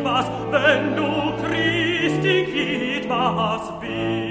git was, wenn du Christi git was bist.